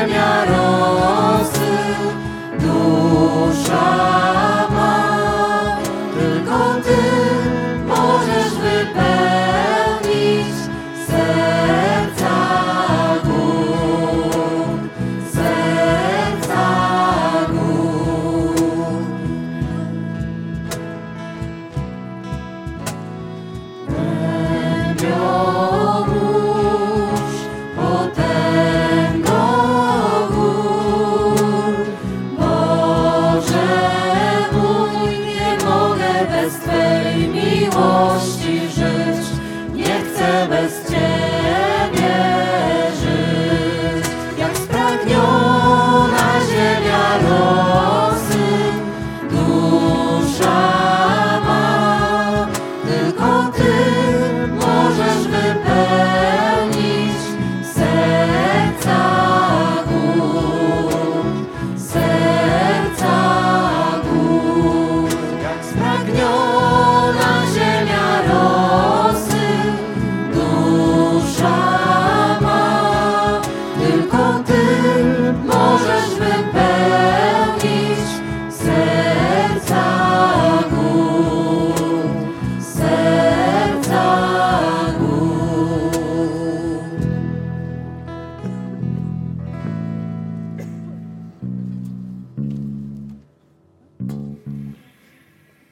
살면 bez Twej miłości żyć. Nie chcę bez